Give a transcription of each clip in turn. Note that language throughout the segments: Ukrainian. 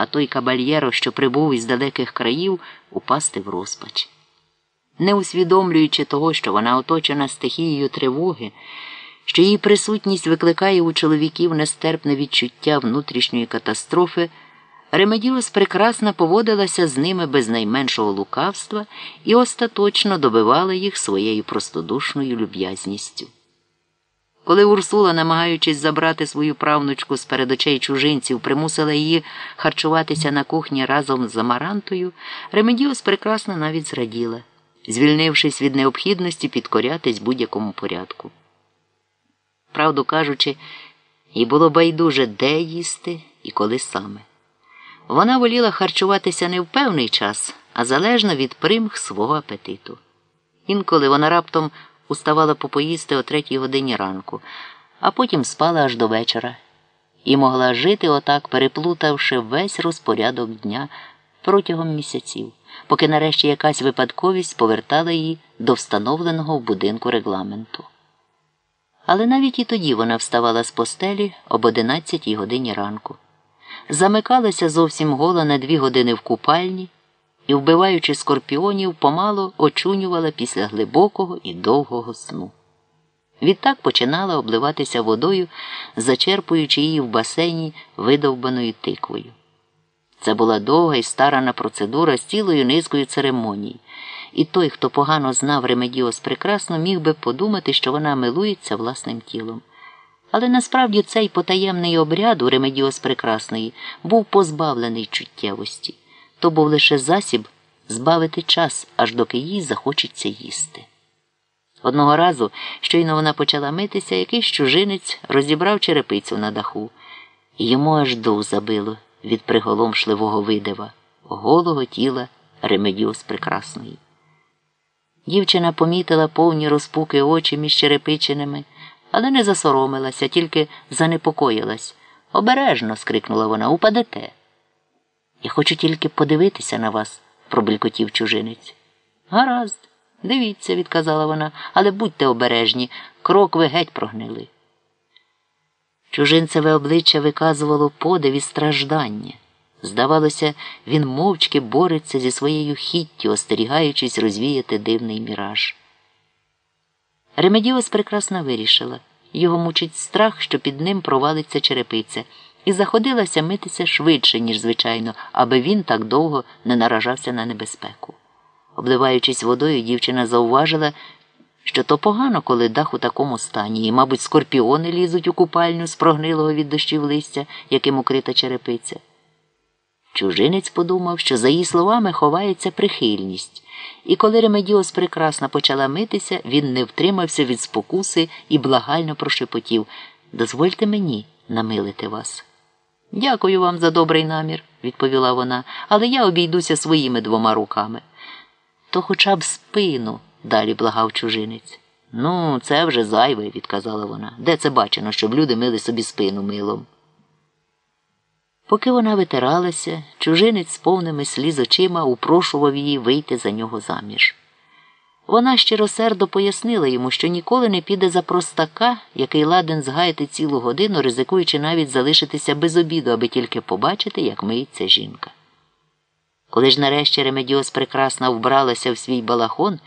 а той кабальєро, що прибув із далеких країв, упасти в розпач. Не усвідомлюючи того, що вона оточена стихією тривоги, що її присутність викликає у чоловіків нестерпне відчуття внутрішньої катастрофи, Ремедіус прекрасно поводилася з ними без найменшого лукавства і остаточно добивала їх своєю простодушною люб'язністю. Коли Урсула, намагаючись забрати свою правнучку з перед очей чужинців, примусила її харчуватися на кухні разом з Амарантою, Ремедіус прекрасно навіть зраділа, звільнившись від необхідності підкорятись будь-якому порядку. Правду кажучи, їй було байдуже, де їсти і коли саме. Вона воліла харчуватися не в певний час, а залежно від примх свого апетиту. Інколи вона раптом уставала попоїсти о третій годині ранку, а потім спала аж до вечора і могла жити отак, переплутавши весь розпорядок дня протягом місяців, поки нарешті якась випадковість повертала її до встановленого в будинку регламенту. Але навіть і тоді вона вставала з постелі об 11 годині ранку, замикалася зовсім гола на дві години в купальні і, вбиваючи скорпіонів, помало очунювала після глибокого і довгого сну. Відтак починала обливатися водою, зачерпуючи її в басейні видовбаною тиквою. Це була довга і старанна процедура з цілою низкою церемоній, і той, хто погано знав Ремедіос Прекрасну, міг би подумати, що вона милується власним тілом. Але насправді цей потаємний обряд у Ремедіос Прекрасної був позбавлений чуттєвості то був лише засіб збавити час, аж доки їй захочеться їсти. Одного разу, щойно вона почала митися, якийсь чужинець розібрав черепицю на даху, і йому аж дух забило від приголомшливого видива, голого тіла Ремедіус Прекрасної. Дівчина помітила повні розпуки очі між черепичинами, але не засоромилася, тільки занепокоїлась. Обережно, скрикнула вона, упадете. Я хочу тільки подивитися на вас, пробелькотів чужинець. Гаразд, дивіться, відказала вона, але будьте обережні, крок ви геть прогнили. Чужинцеве обличчя виказувало подив і страждання. Здавалося, він мовчки бореться зі своєю хіттю, остерігаючись розвіяти дивний міраж. Ремедіос прекрасно вирішила його мучить страх, що під ним провалиться черепиця і заходилася митися швидше, ніж звичайно, аби він так довго не наражався на небезпеку. Обливаючись водою, дівчина зауважила, що то погано, коли дах у такому стані, і, мабуть, скорпіони лізуть у купальню з прогнилого від дощів листя, яким укрита черепиця. Чужинець подумав, що, за її словами, ховається прихильність, і коли Ремедіос прекрасно почала митися, він не втримався від спокуси і благально прошепотів Дозвольте мені намилити вас. Дякую вам за добрий намір, відповіла вона, але я обійдуся своїми двома руками. То хоча б спину, далі благав чужинець. Ну, це вже зайве, відказала вона. Де це бачено, щоб люди мили собі спину милом? Поки вона витиралася, чужинець з повними сліз очима упрошував її вийти за нього заміж. Вона щиросердо пояснила йому, що ніколи не піде за простака, який ладен згаяти цілу годину, ризикуючи навіть залишитися без обіду, аби тільки побачити, як миється жінка. Коли ж нарешті Ремедіос прекрасно вбралася в свій балахон,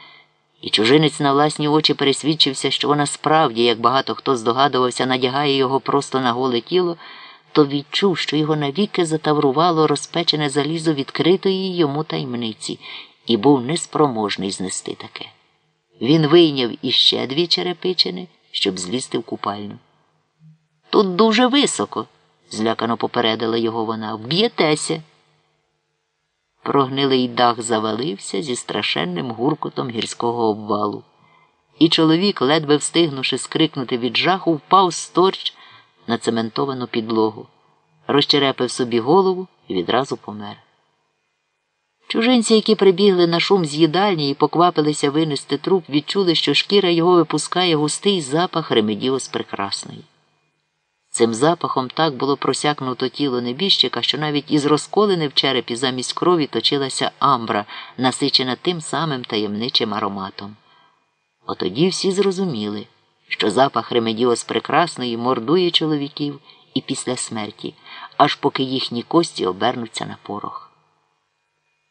і чужинець на власні очі пересвідчився, що вона справді, як багато хто здогадувався, надягає його просто на голе тіло, то відчув, що його навіки затаврувало розпечене залізо відкритої йому таємниці і був неспроможний знести таке. Він вийняв іще дві черепичини, щоб злізти в купальню. Тут дуже високо, злякано попередила його вона. Вб'єтеся. Прогнилий дах завалився зі страшенним гуркотом гірського обвалу, і чоловік, ледве встигнувши скрикнути від жаху, впав сторч на цементовану підлогу, розчерепив собі голову і відразу помер. Чужинці, які прибігли на шум з їдальні і поквапилися винести труп, відчули, що шкіра його випускає густий запах ремедіос прекрасної. Цим запахом так було просякнуто тіло небіжчика, що навіть із розколини в черепі замість крові точилася амбра, насичена тим самим таємничим ароматом. Отоді всі зрозуміли, що запах ремедіос прекрасної мордує чоловіків і після смерті, аж поки їхні кості обернуться на порох.